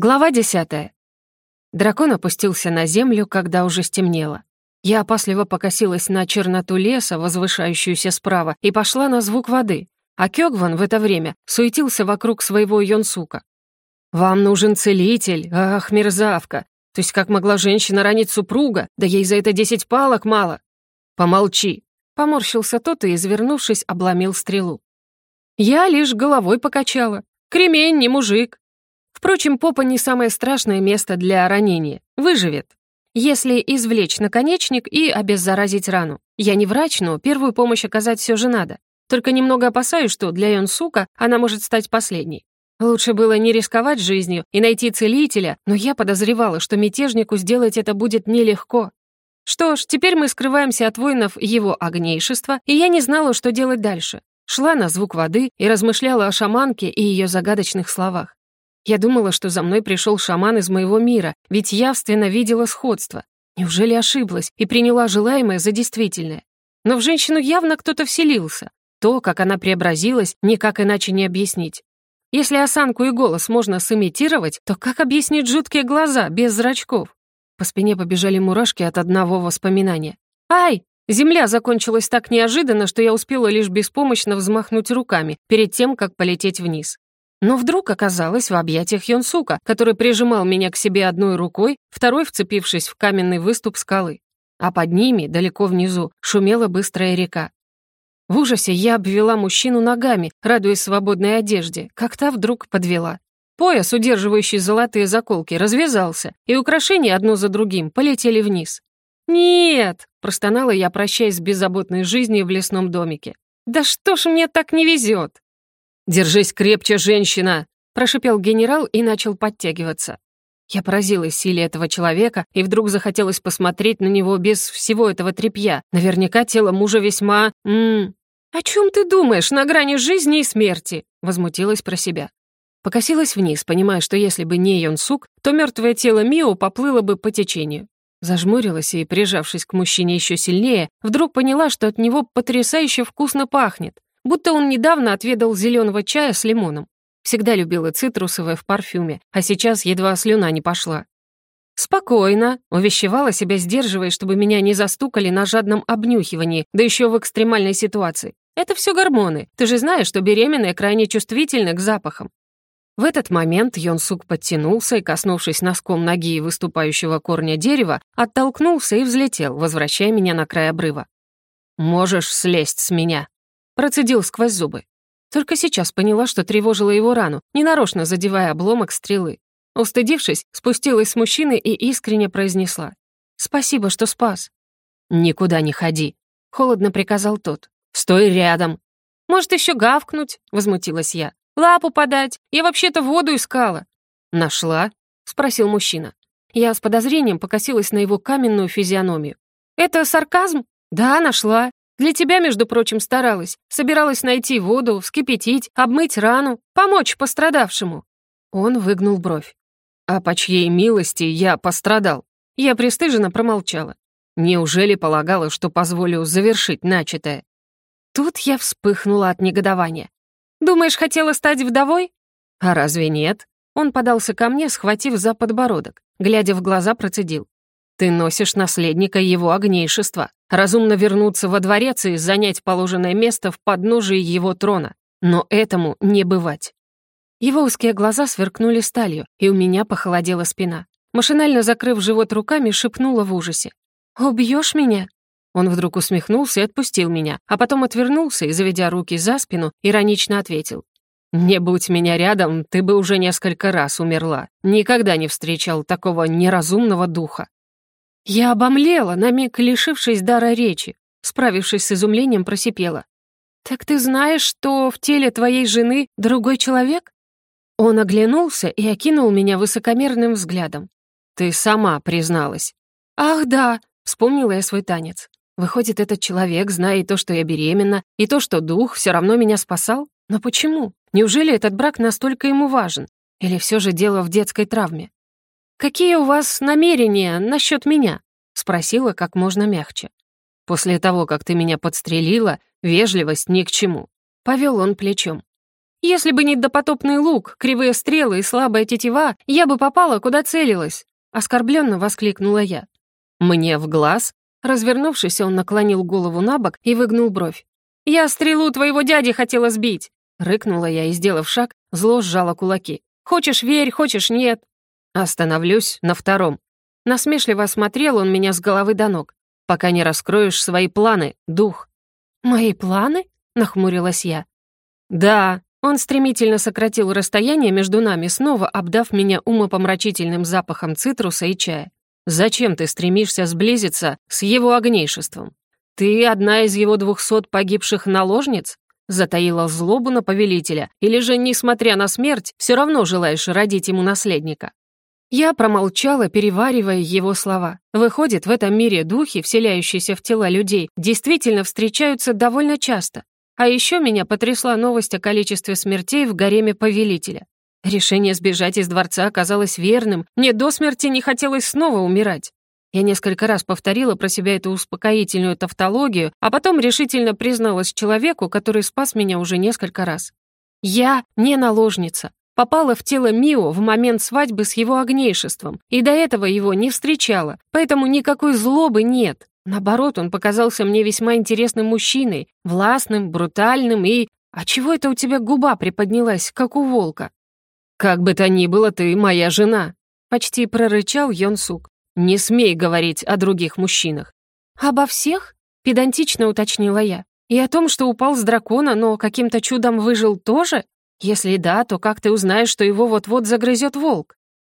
Глава десятая. Дракон опустился на землю, когда уже стемнело. Я опасливо покосилась на черноту леса, возвышающуюся справа, и пошла на звук воды, а Кёгван в это время суетился вокруг своего Йонсука. «Вам нужен целитель, ах, мерзавка! То есть как могла женщина ранить супруга? Да ей за это десять палок мало!» «Помолчи!» — поморщился тот и, извернувшись, обломил стрелу. Я лишь головой покачала. «Кремень, не мужик!» Впрочем, попа не самое страшное место для ранения. Выживет. Если извлечь наконечник и обеззаразить рану. Я не врач, но первую помощь оказать все же надо. Только немного опасаюсь, что для Йонсука она может стать последней. Лучше было не рисковать жизнью и найти целителя, но я подозревала, что мятежнику сделать это будет нелегко. Что ж, теперь мы скрываемся от воинов его огнейшества, и я не знала, что делать дальше. Шла на звук воды и размышляла о шаманке и ее загадочных словах. Я думала, что за мной пришел шаман из моего мира, ведь явственно видела сходство. Неужели ошиблась и приняла желаемое за действительное? Но в женщину явно кто-то вселился. То, как она преобразилась, никак иначе не объяснить. Если осанку и голос можно сымитировать, то как объяснить жуткие глаза без зрачков? По спине побежали мурашки от одного воспоминания. «Ай!» Земля закончилась так неожиданно, что я успела лишь беспомощно взмахнуть руками перед тем, как полететь вниз. Но вдруг оказалась в объятиях Йонсука, который прижимал меня к себе одной рукой, второй вцепившись в каменный выступ скалы. А под ними, далеко внизу, шумела быстрая река. В ужасе я обвела мужчину ногами, радуясь свободной одежде, как та вдруг подвела. Пояс, удерживающий золотые заколки, развязался, и украшения одно за другим полетели вниз. «Нет!» — простонала я, прощаясь с беззаботной жизнью в лесном домике. «Да что ж мне так не везет!» «Держись крепче, женщина!» — прошипел генерал и начал подтягиваться. Я поразилась силе этого человека, и вдруг захотелось посмотреть на него без всего этого тряпья. Наверняка тело мужа весьма... М -м. «О чем ты думаешь на грани жизни и смерти?» — возмутилась про себя. Покосилась вниз, понимая, что если бы не Йонсук, то мертвое тело Мио поплыло бы по течению. Зажмурилась и, прижавшись к мужчине еще сильнее, вдруг поняла, что от него потрясающе вкусно пахнет будто он недавно отведал зеленого чая с лимоном. Всегда любила цитрусовое в парфюме, а сейчас едва слюна не пошла. «Спокойно», — увещевала себя, сдерживая, чтобы меня не застукали на жадном обнюхивании, да еще в экстремальной ситуации. «Это все гормоны. Ты же знаешь, что беременные крайне чувствительны к запахам». В этот момент Йонсук подтянулся и, коснувшись носком ноги выступающего корня дерева, оттолкнулся и взлетел, возвращая меня на край обрыва. «Можешь слезть с меня», Процедил сквозь зубы. Только сейчас поняла, что тревожила его рану, ненарочно задевая обломок стрелы. Устыдившись, спустилась с мужчины и искренне произнесла. «Спасибо, что спас». «Никуда не ходи», — холодно приказал тот. «Стой рядом». «Может, еще гавкнуть?» — возмутилась я. «Лапу подать? Я вообще-то воду искала». «Нашла?» — спросил мужчина. Я с подозрением покосилась на его каменную физиономию. «Это сарказм?» «Да, нашла. Для тебя, между прочим, старалась. Собиралась найти воду, вскипятить, обмыть рану, помочь пострадавшему». Он выгнул бровь. «А по чьей милости я пострадал?» Я пристыженно промолчала. Неужели полагала, что позволю завершить начатое? Тут я вспыхнула от негодования. «Думаешь, хотела стать вдовой?» «А разве нет?» Он подался ко мне, схватив за подбородок. Глядя в глаза, процедил. «Ты носишь наследника его огнейшества разумно вернуться во дворец и занять положенное место в подножии его трона. Но этому не бывать. Его узкие глаза сверкнули сталью, и у меня похолодела спина. Машинально закрыв живот руками, шепнула в ужасе. «Убьешь меня?» Он вдруг усмехнулся и отпустил меня, а потом отвернулся и, заведя руки за спину, иронично ответил. «Не будь меня рядом, ты бы уже несколько раз умерла. Никогда не встречал такого неразумного духа». Я обомлела, на миг лишившись дара речи. Справившись с изумлением, просипела. «Так ты знаешь, что в теле твоей жены другой человек?» Он оглянулся и окинул меня высокомерным взглядом. «Ты сама призналась». «Ах, да!» — вспомнила я свой танец. Выходит, этот человек, зная и то, что я беременна, и то, что дух все равно меня спасал? Но почему? Неужели этот брак настолько ему важен? Или все же дело в детской травме? «Какие у вас намерения насчет меня?» — спросила как можно мягче. «После того, как ты меня подстрелила, вежливость ни к чему». Повел он плечом. Если бы не допотопный лук, кривые стрелы и слабая тетива, я бы попала, куда целилась!» Оскорбленно воскликнула я. «Мне в глаз?» Развернувшись, он наклонил голову на бок и выгнул бровь. «Я стрелу твоего дяди хотела сбить!» Рыкнула я и, сделав шаг, зло сжала кулаки. «Хочешь — верь, хочешь — нет!» Остановлюсь на втором. Насмешливо осмотрел он меня с головы до ног. «Пока не раскроешь свои планы, дух». «Мои планы?» — нахмурилась я. «Да». Он стремительно сократил расстояние между нами, снова обдав меня умопомрачительным запахом цитруса и чая. «Зачем ты стремишься сблизиться с его огнейшеством? Ты одна из его двухсот погибших наложниц? Затаила злобу на повелителя, или же, несмотря на смерть, все равно желаешь родить ему наследника?» Я промолчала, переваривая его слова. Выходит, в этом мире духи, вселяющиеся в тела людей, действительно встречаются довольно часто. А еще меня потрясла новость о количестве смертей в гареме повелителя. Решение сбежать из дворца оказалось верным, мне до смерти не хотелось снова умирать. Я несколько раз повторила про себя эту успокоительную тавтологию, а потом решительно призналась человеку, который спас меня уже несколько раз. Я не наложница попала в тело Мио в момент свадьбы с его огнейшеством, и до этого его не встречала, поэтому никакой злобы нет. Наоборот, он показался мне весьма интересным мужчиной, властным, брутальным и... А чего это у тебя губа приподнялась, как у волка? «Как бы то ни было, ты моя жена», — почти прорычал Йон Сук. «Не смей говорить о других мужчинах». «Обо всех?» — педантично уточнила я. «И о том, что упал с дракона, но каким-то чудом выжил тоже? Если да, то как ты узнаешь, что его вот-вот загрызет волк?